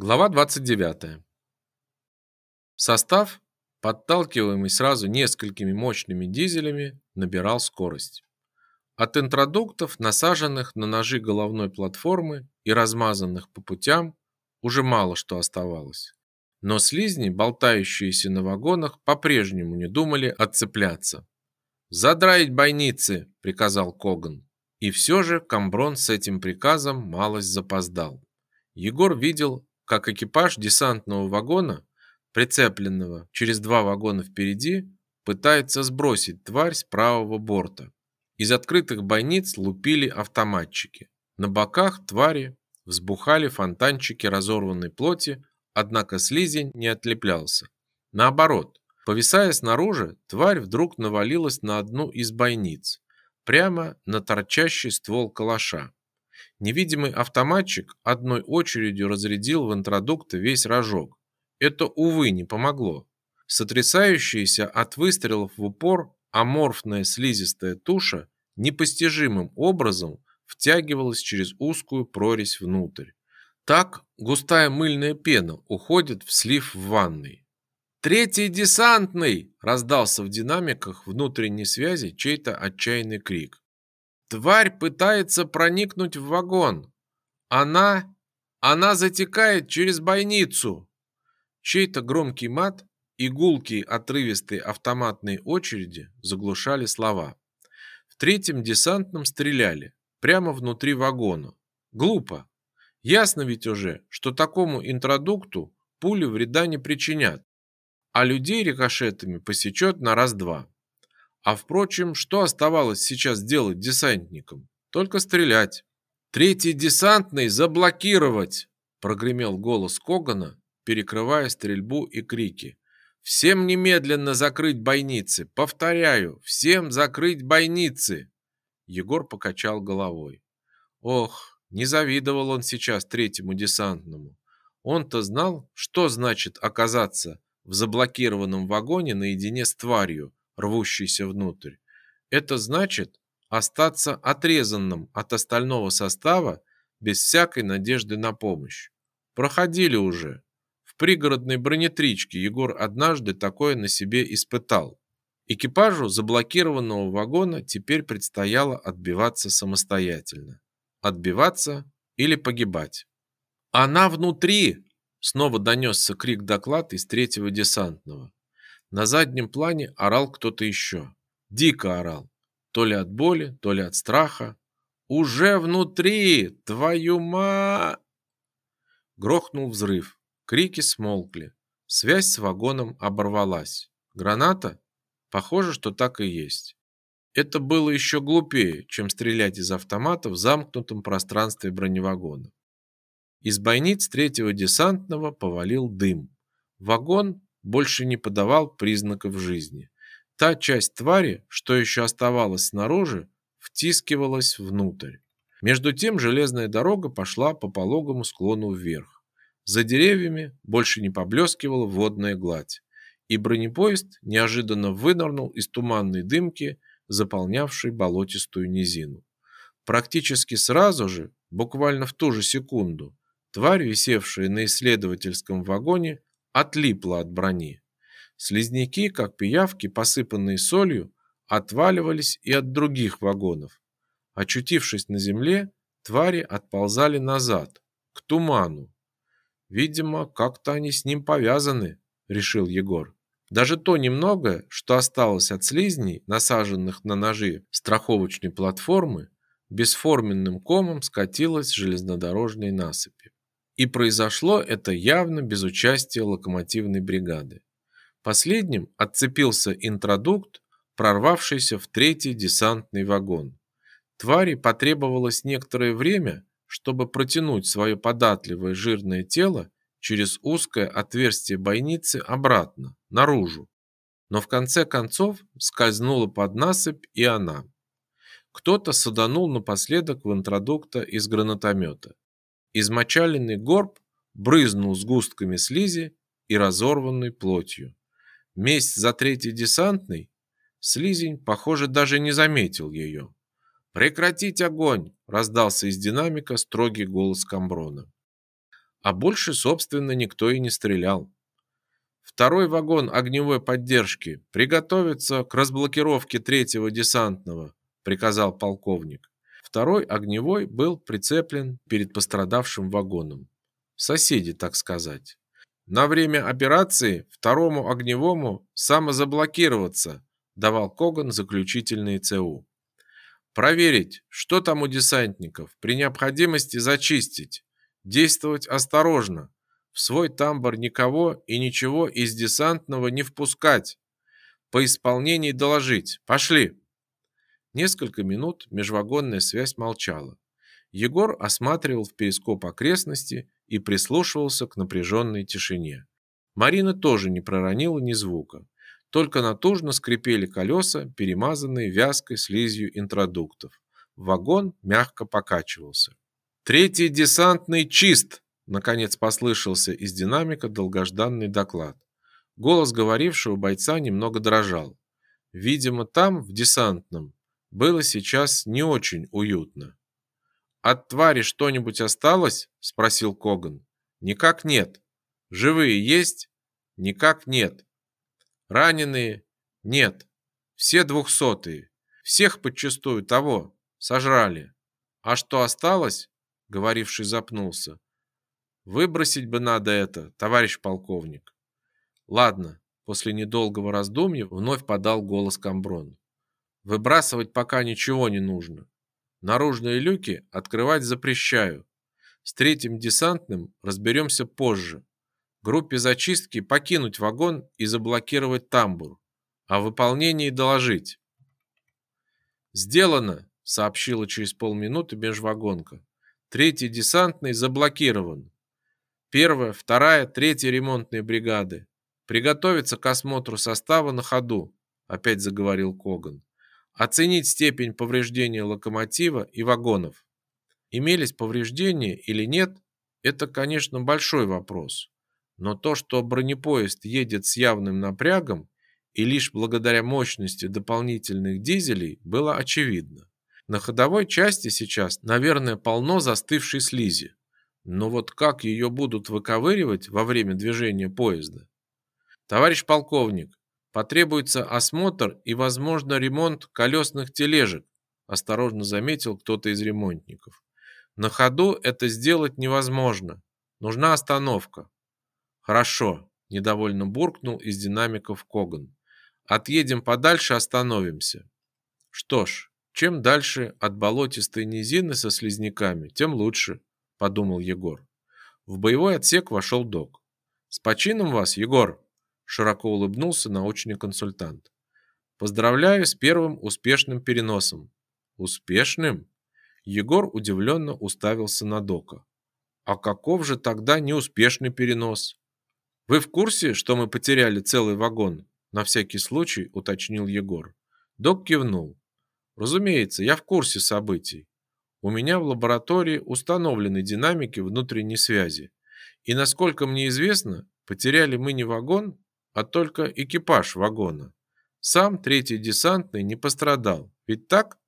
Глава 29. Состав, подталкиваемый сразу несколькими мощными дизелями, набирал скорость. От интродуктов, насаженных на ножи головной платформы и размазанных по путям, уже мало что оставалось. Но слизни, болтающиеся на вагонах, по-прежнему не думали отцепляться. «Задраить бойницы!» – приказал Коган. И все же Камброн с этим приказом малость запоздал. Егор видел, как экипаж десантного вагона, прицепленного через два вагона впереди, пытается сбросить тварь с правого борта. Из открытых бойниц лупили автоматчики. На боках твари взбухали фонтанчики разорванной плоти, однако слизень не отлеплялся. Наоборот, повисая снаружи, тварь вдруг навалилась на одну из бойниц, прямо на торчащий ствол калаша. Невидимый автоматчик одной очередью разрядил в интродукт весь рожок. Это, увы, не помогло. Сотрясающаяся от выстрелов в упор аморфная слизистая туша непостижимым образом втягивалась через узкую прорезь внутрь. Так густая мыльная пена уходит в слив в ванной. «Третий десантный!» – раздался в динамиках внутренней связи чей-то отчаянный крик. Тварь пытается проникнуть в вагон. Она... она затекает через бойницу. Чей-то громкий мат и гулкие отрывистые автоматные очереди заглушали слова. В третьем десантном стреляли прямо внутри вагона. Глупо. Ясно ведь уже, что такому интродукту пули вреда не причинят, а людей рикошетами посечет на раз-два. А впрочем, что оставалось сейчас делать десантникам? Только стрелять. Третий десантный заблокировать, прогремел голос Когана, перекрывая стрельбу и крики. Всем немедленно закрыть бойницы. Повторяю, всем закрыть бойницы. Егор покачал головой. Ох, не завидовал он сейчас третьему десантному. Он-то знал, что значит оказаться в заблокированном вагоне наедине с тварью, рвущийся внутрь. Это значит остаться отрезанным от остального состава без всякой надежды на помощь. Проходили уже. В пригородной бронетричке Егор однажды такое на себе испытал. Экипажу заблокированного вагона теперь предстояло отбиваться самостоятельно. Отбиваться или погибать. «Она внутри!» Снова донесся крик-доклад из третьего десантного. На заднем плане орал кто-то еще. Дико орал. То ли от боли, то ли от страха. «Уже внутри! Твою ма...» Грохнул взрыв. Крики смолкли. Связь с вагоном оборвалась. Граната? Похоже, что так и есть. Это было еще глупее, чем стрелять из автомата в замкнутом пространстве броневагона. Из бойниц третьего десантного повалил дым. Вагон больше не подавал признаков жизни. Та часть твари, что еще оставалась снаружи, втискивалась внутрь. Между тем железная дорога пошла по пологому склону вверх. За деревьями больше не поблескивала водная гладь, и бронепоезд неожиданно вынырнул из туманной дымки, заполнявшей болотистую низину. Практически сразу же, буквально в ту же секунду, тварь, висевшая на исследовательском вагоне, отлипла от брони. Слизняки, как пиявки, посыпанные солью, отваливались и от других вагонов. Очутившись на земле, твари отползали назад, к туману. Видимо, как-то они с ним повязаны, решил Егор. Даже то немногое, что осталось от слизней, насаженных на ножи страховочной платформы, бесформенным комом скатилось с железнодорожной насыпи. И произошло это явно без участия локомотивной бригады. Последним отцепился интродукт, прорвавшийся в третий десантный вагон. Твари потребовалось некоторое время, чтобы протянуть свое податливое жирное тело через узкое отверстие бойницы обратно, наружу. Но в конце концов скользнула под насыпь и она. Кто-то саданул напоследок в интродукта из гранатомета. Измочаленный горб брызнул сгустками слизи и разорванной плотью. Месть за третий десантный слизень, похоже, даже не заметил ее. «Прекратить огонь!» – раздался из динамика строгий голос Камброна. а больше, собственно, никто и не стрелял. Второй вагон огневой поддержки приготовиться к разблокировке третьего десантного, приказал полковник. Второй огневой был прицеплен перед пострадавшим вагоном. Соседи, так сказать. На время операции второму огневому самозаблокироваться, давал Коган заключительные ЦУ. Проверить, что там у десантников, при необходимости зачистить, действовать осторожно, в свой тамбур никого и ничего из десантного не впускать. По исполнении доложить. Пошли. Несколько минут межвагонная связь молчала. Егор осматривал в перископ окрестности и прислушивался к напряженной тишине. Марина тоже не проронила ни звука. Только натужно скрипели колеса, перемазанные вязкой слизью интродуктов. Вагон мягко покачивался. «Третий десантный чист!» Наконец послышался из динамика долгожданный доклад. Голос говорившего бойца немного дрожал. Видимо, там, в десантном, было сейчас не очень уютно. «От твари что-нибудь осталось?» – спросил Коган. «Никак нет. Живые есть?» «Никак нет. Раненые?» «Нет. Все двухсотые. Всех подчистую того сожрали. А что осталось?» – говоривший запнулся. «Выбросить бы надо это, товарищ полковник». «Ладно», – после недолгого раздумья вновь подал голос Камброн. Выбрасывать пока ничего не нужно. Наружные люки открывать запрещаю. С третьим десантным разберемся позже. Группе зачистки покинуть вагон и заблокировать тамбур. О выполнении доложить. Сделано, сообщила через полминуты межвагонка. Третий десантный заблокирован. Первая, вторая, третья ремонтные бригады. Приготовиться к осмотру состава на ходу, опять заговорил Коган оценить степень повреждения локомотива и вагонов. Имелись повреждения или нет, это, конечно, большой вопрос. Но то, что бронепоезд едет с явным напрягом и лишь благодаря мощности дополнительных дизелей, было очевидно. На ходовой части сейчас, наверное, полно застывшей слизи. Но вот как ее будут выковыривать во время движения поезда? Товарищ полковник, Потребуется осмотр и, возможно, ремонт колесных тележек, осторожно заметил кто-то из ремонтников. На ходу это сделать невозможно. Нужна остановка. Хорошо, недовольно буркнул из динамиков Коган. Отъедем подальше, остановимся. Что ж, чем дальше от болотистой низины со слизняками, тем лучше, подумал Егор. В боевой отсек вошел док. С почином вас, Егор, широко улыбнулся научный консультант. Поздравляю с первым успешным переносом. Успешным? Егор удивленно уставился на Дока. А каков же тогда неуспешный перенос? Вы в курсе, что мы потеряли целый вагон? На всякий случай уточнил Егор. Док кивнул. Разумеется, я в курсе событий. У меня в лаборатории установлены динамики внутренней связи. И насколько мне известно, потеряли мы не вагон, а только экипаж вагона. Сам третий десантный не пострадал. Ведь так?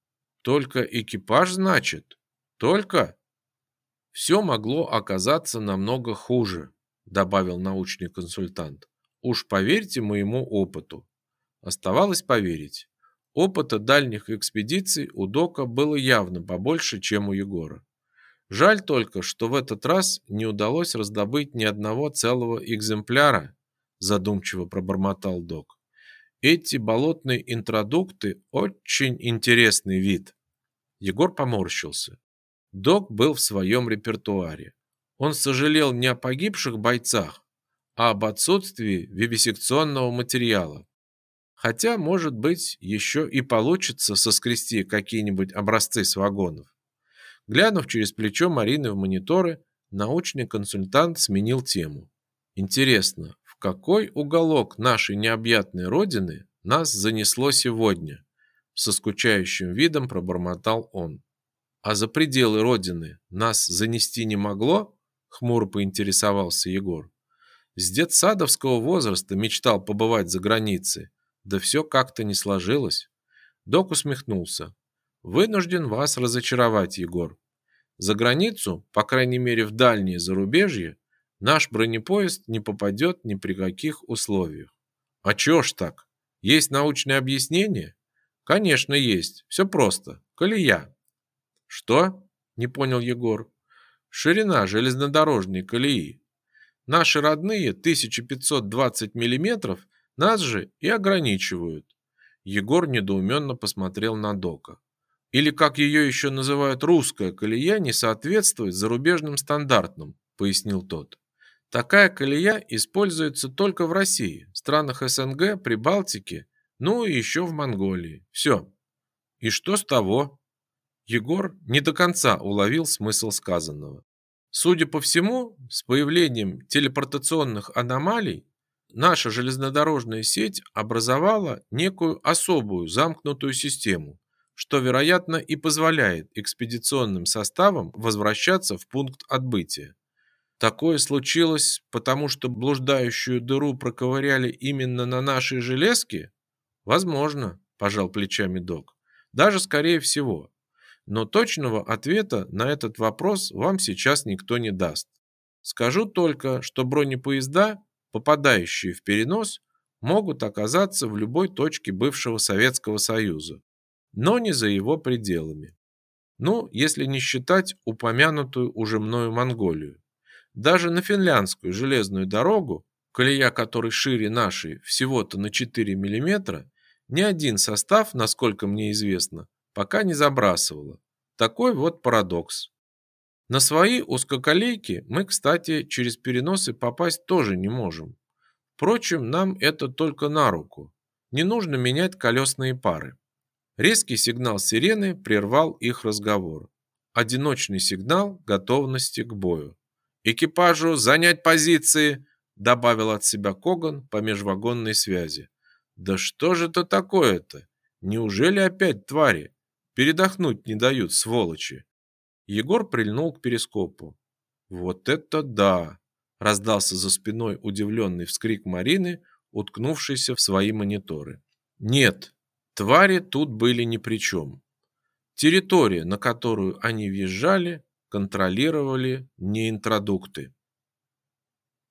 Только экипаж, значит? Только? Все могло оказаться намного хуже, добавил научный консультант. Уж поверьте моему опыту. Оставалось поверить. Опыта дальних экспедиций у Дока было явно побольше, чем у Егора. Жаль только, что в этот раз не удалось раздобыть ни одного целого экземпляра задумчиво пробормотал док. Эти болотные интродукты очень интересный вид. Егор поморщился. Док был в своем репертуаре. Он сожалел не о погибших бойцах, а об отсутствии вивисекционного материала. Хотя, может быть, еще и получится соскрести какие-нибудь образцы с вагонов. Глянув через плечо Марины в мониторы, научный консультант сменил тему. Интересно, какой уголок нашей необъятной родины нас занесло сегодня? Со скучающим видом пробормотал он. А за пределы родины нас занести не могло? Хмуро поинтересовался Егор. С детсадовского возраста мечтал побывать за границей, да все как-то не сложилось. Док усмехнулся. Вынужден вас разочаровать, Егор. За границу, по крайней мере в дальнее зарубежье, наш бронепоезд не попадет ни при каких условиях. А чё ж так? Есть научное объяснение? Конечно, есть. Все просто. Колея. Что? Не понял Егор. Ширина железнодорожной колеи. Наши родные 1520 миллиметров нас же и ограничивают. Егор недоуменно посмотрел на Дока. Или, как ее еще называют, русская колея не соответствует зарубежным стандартам, пояснил тот. Такая колея используется только в России, странах СНГ, Прибалтике, ну и еще в Монголии. Все. И что с того? Егор не до конца уловил смысл сказанного. Судя по всему, с появлением телепортационных аномалий наша железнодорожная сеть образовала некую особую замкнутую систему, что, вероятно, и позволяет экспедиционным составам возвращаться в пункт отбытия. Такое случилось, потому что блуждающую дыру проковыряли именно на нашей железке? Возможно, пожал плечами Док. Даже скорее всего. Но точного ответа на этот вопрос вам сейчас никто не даст. Скажу только, что бронепоезда, попадающие в перенос, могут оказаться в любой точке бывшего Советского Союза, но не за его пределами. Ну, если не считать упомянутую уже мною Монголию. Даже на финляндскую железную дорогу, колея которой шире нашей всего-то на 4 мм, ни один состав, насколько мне известно, пока не забрасывала. Такой вот парадокс. На свои узкоколейки мы, кстати, через переносы попасть тоже не можем. Впрочем, нам это только на руку. Не нужно менять колесные пары. Резкий сигнал сирены прервал их разговор. Одиночный сигнал готовности к бою. «Экипажу занять позиции!» добавил от себя Коган по межвагонной связи. «Да что же это такое-то? Неужели опять твари? Передохнуть не дают, сволочи!» Егор прильнул к перископу. «Вот это да!» раздался за спиной удивленный вскрик Марины, уткнувшейся в свои мониторы. «Нет, Твари тут были ни при чем. Территория, на которую они въезжали, контролировали не интродукты.